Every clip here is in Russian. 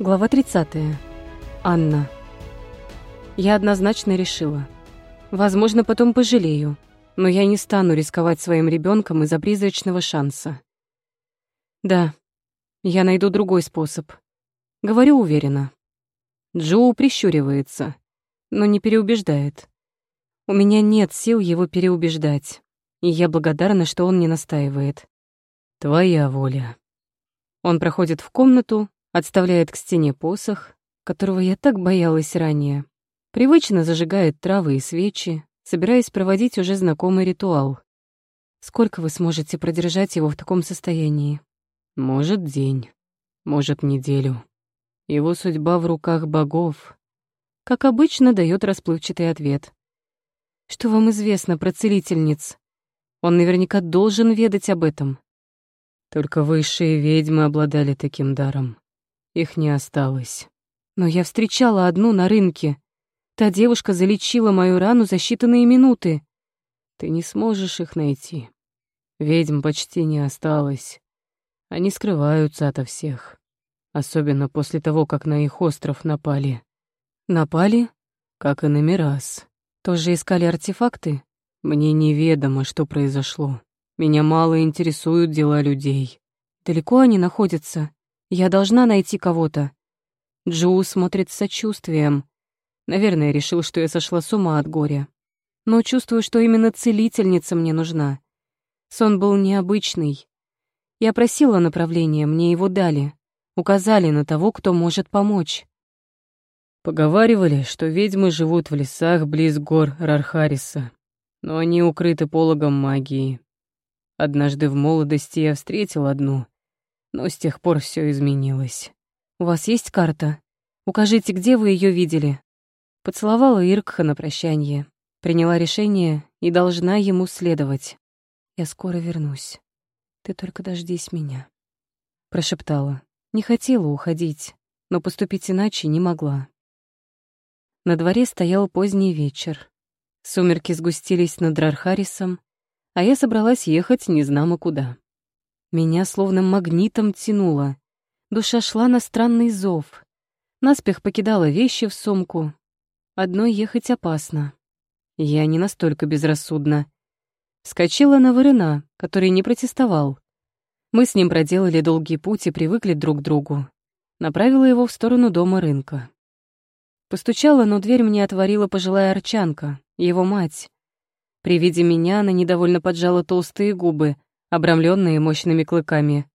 Глава 30. Анна. Я однозначно решила. Возможно, потом пожалею, но я не стану рисковать своим ребенком из-за призрачного шанса. Да, я найду другой способ. Говорю уверенно. Джоу прищуривается, но не переубеждает. У меня нет сил его переубеждать, и я благодарна, что он не настаивает. Твоя воля. Он проходит в комнату, отставляет к стене посох, которого я так боялась ранее. Привычно зажигает травы и свечи, собираясь проводить уже знакомый ритуал. Сколько вы сможете продержать его в таком состоянии? Может, день, может, неделю. Его судьба в руках богов. Как обычно, дает расплывчатый ответ. Что вам известно про целительниц? Он наверняка должен ведать об этом. Только высшие ведьмы обладали таким даром. Их не осталось. Но я встречала одну на рынке. Та девушка залечила мою рану за считанные минуты. Ты не сможешь их найти. Ведьм почти не осталось. Они скрываются ото всех. Особенно после того, как на их остров напали. Напали? Как и на Мирас. Тоже искали артефакты? Мне неведомо, что произошло. Меня мало интересуют дела людей. Далеко они находятся? Я должна найти кого-то. Джоу смотрит с сочувствием. Наверное, решил, что я сошла с ума от горя. Но чувствую, что именно целительница мне нужна. Сон был необычный. Я просила направления, мне его дали. Указали на того, кто может помочь. Поговаривали, что ведьмы живут в лесах близ гор Рархариса, но они укрыты пологом магии. Однажды в молодости я встретил одну, но с тех пор все изменилось. У вас есть карта? Укажите, где вы ее видели. Поцеловала Иркха на прощание, приняла решение и должна ему следовать. Я скоро вернусь. Ты только дождись меня. Прошептала. Не хотела уходить, но поступить иначе не могла. На дворе стоял поздний вечер. Сумерки сгустились над Рархарисом, а я собралась ехать незнамо куда. Меня словно магнитом тянуло. Душа шла на странный зов. Наспех покидала вещи в сумку. Одной ехать опасно. Я не настолько безрассудна. Скочила на Вырына, который не протестовал. Мы с ним проделали долгий путь и привыкли друг к другу. Направила его в сторону дома рынка. Постучала, но дверь мне отворила пожилая арчанка, его мать. При виде меня она недовольно поджала толстые губы — обрамленные мощными клыками.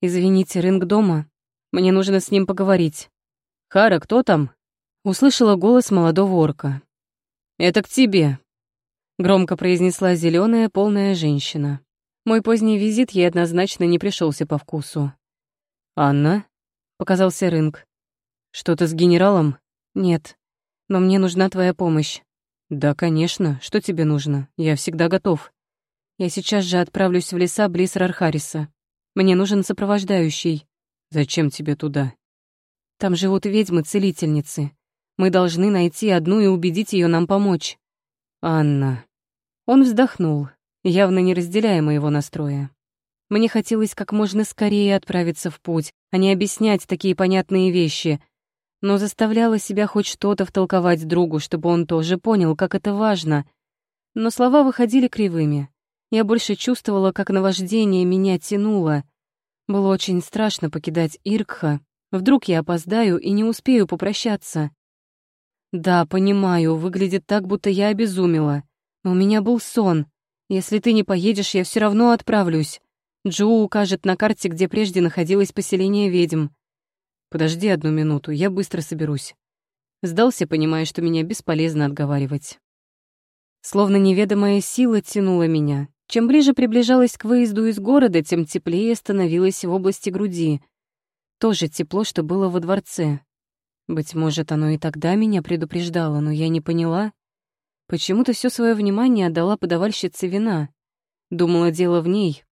«Извините, рынок дома. Мне нужно с ним поговорить». «Хара, кто там?» Услышала голос молодого орка. «Это к тебе», — громко произнесла зеленая полная женщина. Мой поздний визит ей однозначно не пришелся по вкусу. «Анна?» — показался рынок. «Что-то с генералом?» «Нет, но мне нужна твоя помощь». «Да, конечно. Что тебе нужно? Я всегда готов». Я сейчас же отправлюсь в леса близ Рархариса. Мне нужен сопровождающий. Зачем тебе туда? Там живут ведьмы-целительницы. Мы должны найти одну и убедить ее нам помочь. Анна. Он вздохнул, явно не разделяя моего настроя. Мне хотелось как можно скорее отправиться в путь, а не объяснять такие понятные вещи, но заставляла себя хоть что-то втолковать другу, чтобы он тоже понял, как это важно. Но слова выходили кривыми. Я больше чувствовала, как наваждение меня тянуло. Было очень страшно покидать Иркха. Вдруг я опоздаю и не успею попрощаться. Да, понимаю, выглядит так, будто я обезумела. Но у меня был сон. Если ты не поедешь, я все равно отправлюсь. Джоу укажет на карте, где прежде находилось поселение ведьм. Подожди одну минуту, я быстро соберусь. Сдался, понимая, что меня бесполезно отговаривать. Словно неведомая сила тянула меня, чем ближе приближалась к выезду из города, тем теплее становилось в области груди. То же тепло, что было во дворце. Быть может, оно и тогда меня предупреждало, но я не поняла. Почему-то все свое внимание отдала подавальщице вина. Думала, дело в ней.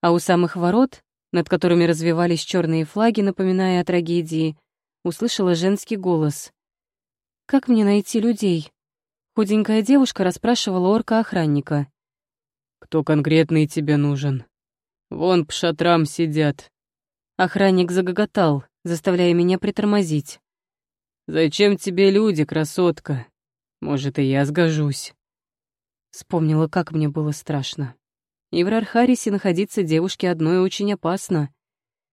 А у самых ворот, над которыми развивались черные флаги, напоминая о трагедии, услышала женский голос. «Как мне найти людей?» Худенькая девушка расспрашивала орка-охранника. Кто конкретный тебе нужен? Вон по шатрам сидят. Охранник загоготал, заставляя меня притормозить. «Зачем тебе люди, красотка? Может, и я сгожусь». Вспомнила, как мне было страшно. И в Рархарисе находиться девушке одной очень опасно.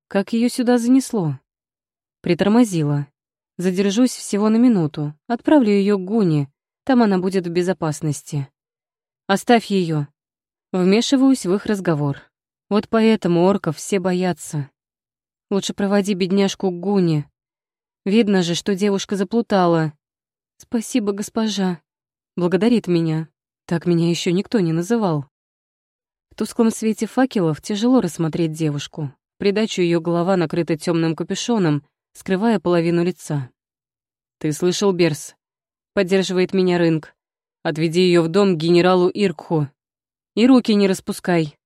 Как ее сюда занесло? Притормозила. Задержусь всего на минуту. Отправлю ее к Гуне. Там она будет в безопасности. Оставь ее. Вмешиваюсь в их разговор. Вот поэтому орков все боятся. Лучше проводи бедняжку к Гуне. Видно же, что девушка заплутала. Спасибо, госпожа. Благодарит меня. Так меня еще никто не называл. В тусклом свете факелов тяжело рассмотреть девушку. Придачу ее голова накрыта темным капюшоном, скрывая половину лица. «Ты слышал, Берс?» — поддерживает меня Рынг. «Отведи ее в дом к генералу Иркху. И руки не распускай».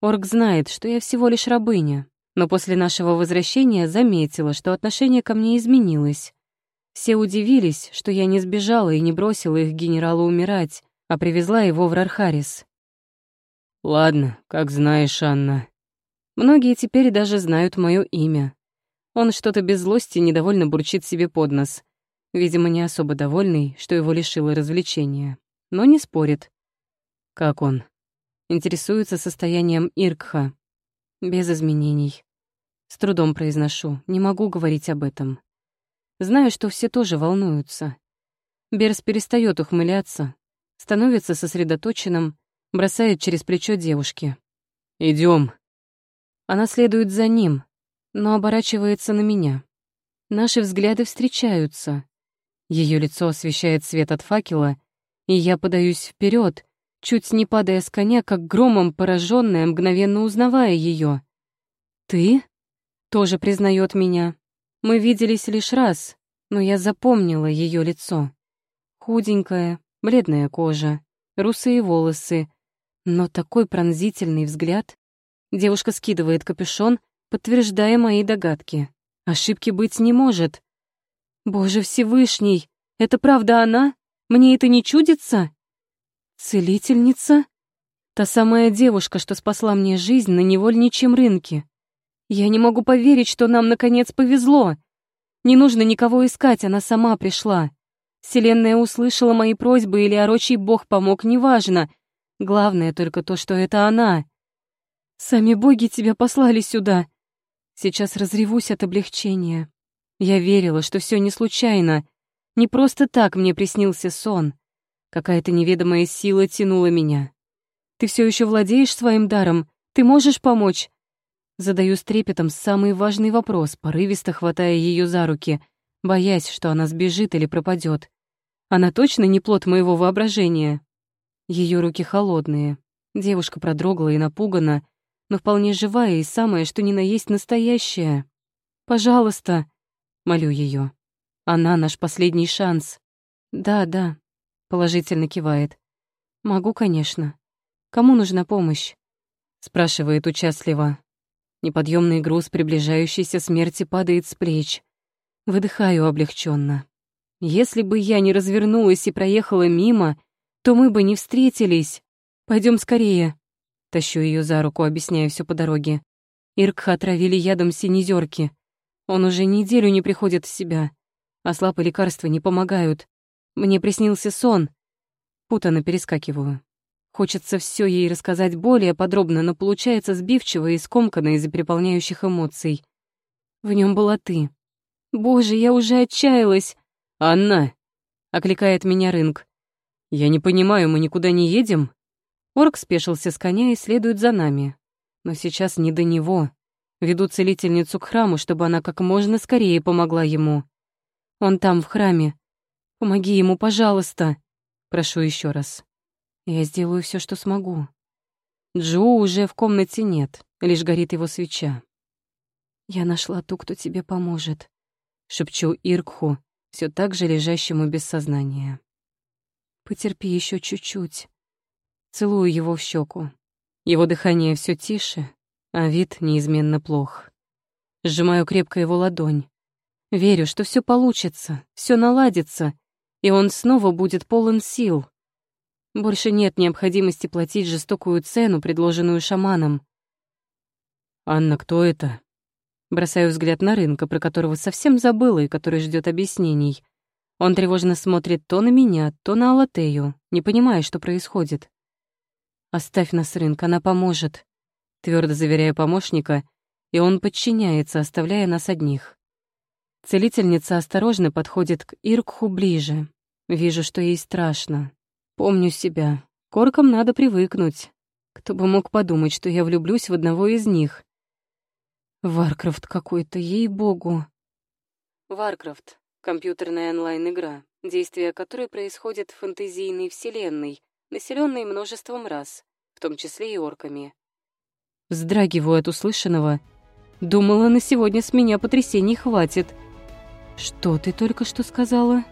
Орк знает, что я всего лишь рабыня, но после нашего возвращения заметила, что отношение ко мне изменилось. Все удивились, что я не сбежала и не бросила их генералу умирать, а привезла его в Рархарис. «Ладно, как знаешь, Анна». Многие теперь даже знают мое имя. Он что-то без злости недовольно бурчит себе под нос. Видимо, не особо довольный, что его лишило развлечения. Но не спорит. Как он? Интересуется состоянием Иркха. Без изменений. С трудом произношу, не могу говорить об этом. Знаю, что все тоже волнуются. Берс перестает ухмыляться, становится сосредоточенным, бросает через плечо девушки. Идем. Она следует за ним, но оборачивается на меня. Наши взгляды встречаются. Ее лицо освещает свет от факела, и я подаюсь вперед, чуть не падая с коня, как громом пораженная, мгновенно узнавая ее. «Ты?» — тоже признает меня. Мы виделись лишь раз, но я запомнила ее лицо. Худенькая, бледная кожа, русые волосы, но такой пронзительный взгляд. Девушка скидывает капюшон, подтверждая мои догадки. Ошибки быть не может. Боже Всевышний, это правда она? Мне это не чудится? Целительница? Та самая девушка, что спасла мне жизнь на невольничьем рынке. Я не могу поверить, что нам, наконец, повезло. Не нужно никого искать, она сама пришла. Вселенная услышала мои просьбы или орочий бог помог, неважно. Главное только то, что это она. Сами боги тебя послали сюда. Сейчас разревусь от облегчения. Я верила, что все не случайно. Не просто так мне приснился сон. Какая-то неведомая сила тянула меня. Ты все еще владеешь своим даром? Ты можешь помочь? Задаю с трепетом самый важный вопрос, порывисто хватая ее за руки, боясь, что она сбежит или пропадет. Она точно не плод моего воображения. Ее руки холодные. Девушка продрогла и напугана, но вполне живая и самое, что ни на есть настоящая. «Пожалуйста», — молю ее. «Она наш последний шанс». «Да, да», — положительно кивает. «Могу, конечно. Кому нужна помощь?» — спрашивает участливо. Неподъемный груз приближающейся смерти падает с плеч. Выдыхаю облегченно. Если бы я не развернулась и проехала мимо, то мы бы не встретились. Пойдем скорее. Тащу ее за руку, объясняя все по дороге. Иркха отравили ядом синезерки. Он уже неделю не приходит в себя. А слаб и лекарства не помогают. Мне приснился сон. Путано перескакиваю. Хочется все ей рассказать более подробно, но получается сбивчиво и скомканно из-за переполняющих эмоций. В нем была ты. Боже, я уже отчаялась. «Анна!» — окликает меня Рынг. «Я не понимаю, мы никуда не едем?» Орк спешился с коня и следует за нами. Но сейчас не до него. Веду целительницу к храму, чтобы она как можно скорее помогла ему. Он там, в храме. Помоги ему, пожалуйста. Прошу еще раз. Я сделаю все, что смогу. Джо уже в комнате нет, лишь горит его свеча. «Я нашла ту, кто тебе поможет», — шепчу Иркху, все так же лежащему без сознания. «Потерпи еще чуть-чуть». Целую его в щеку. Его дыхание все тише, а вид неизменно плох. Сжимаю крепко его ладонь. Верю, что все получится, все наладится, и он снова будет полон сил. Больше нет необходимости платить жестокую цену, предложенную шаманом. «Анна, кто это?» Бросаю взгляд на рынка, про которого совсем забыла и который ждет объяснений. Он тревожно смотрит то на меня, то на Алатею, не понимая, что происходит. «Оставь нас, рынок, она поможет», — твердо заверяю помощника, и он подчиняется, оставляя нас одних. Целительница осторожно подходит к Иркху ближе. Вижу, что ей страшно. Помню себя. К оркам надо привыкнуть. Кто бы мог подумать, что я влюблюсь в одного из них. Warcraft какой-то, ей-богу. Warcraft — компьютерная онлайн-игра, действие которой происходит в фэнтезийной вселенной, населенной множеством рас, в том числе и орками. Вздрагиваю от услышанного. Думала, на сегодня с меня потрясений хватит. Что ты только что сказала?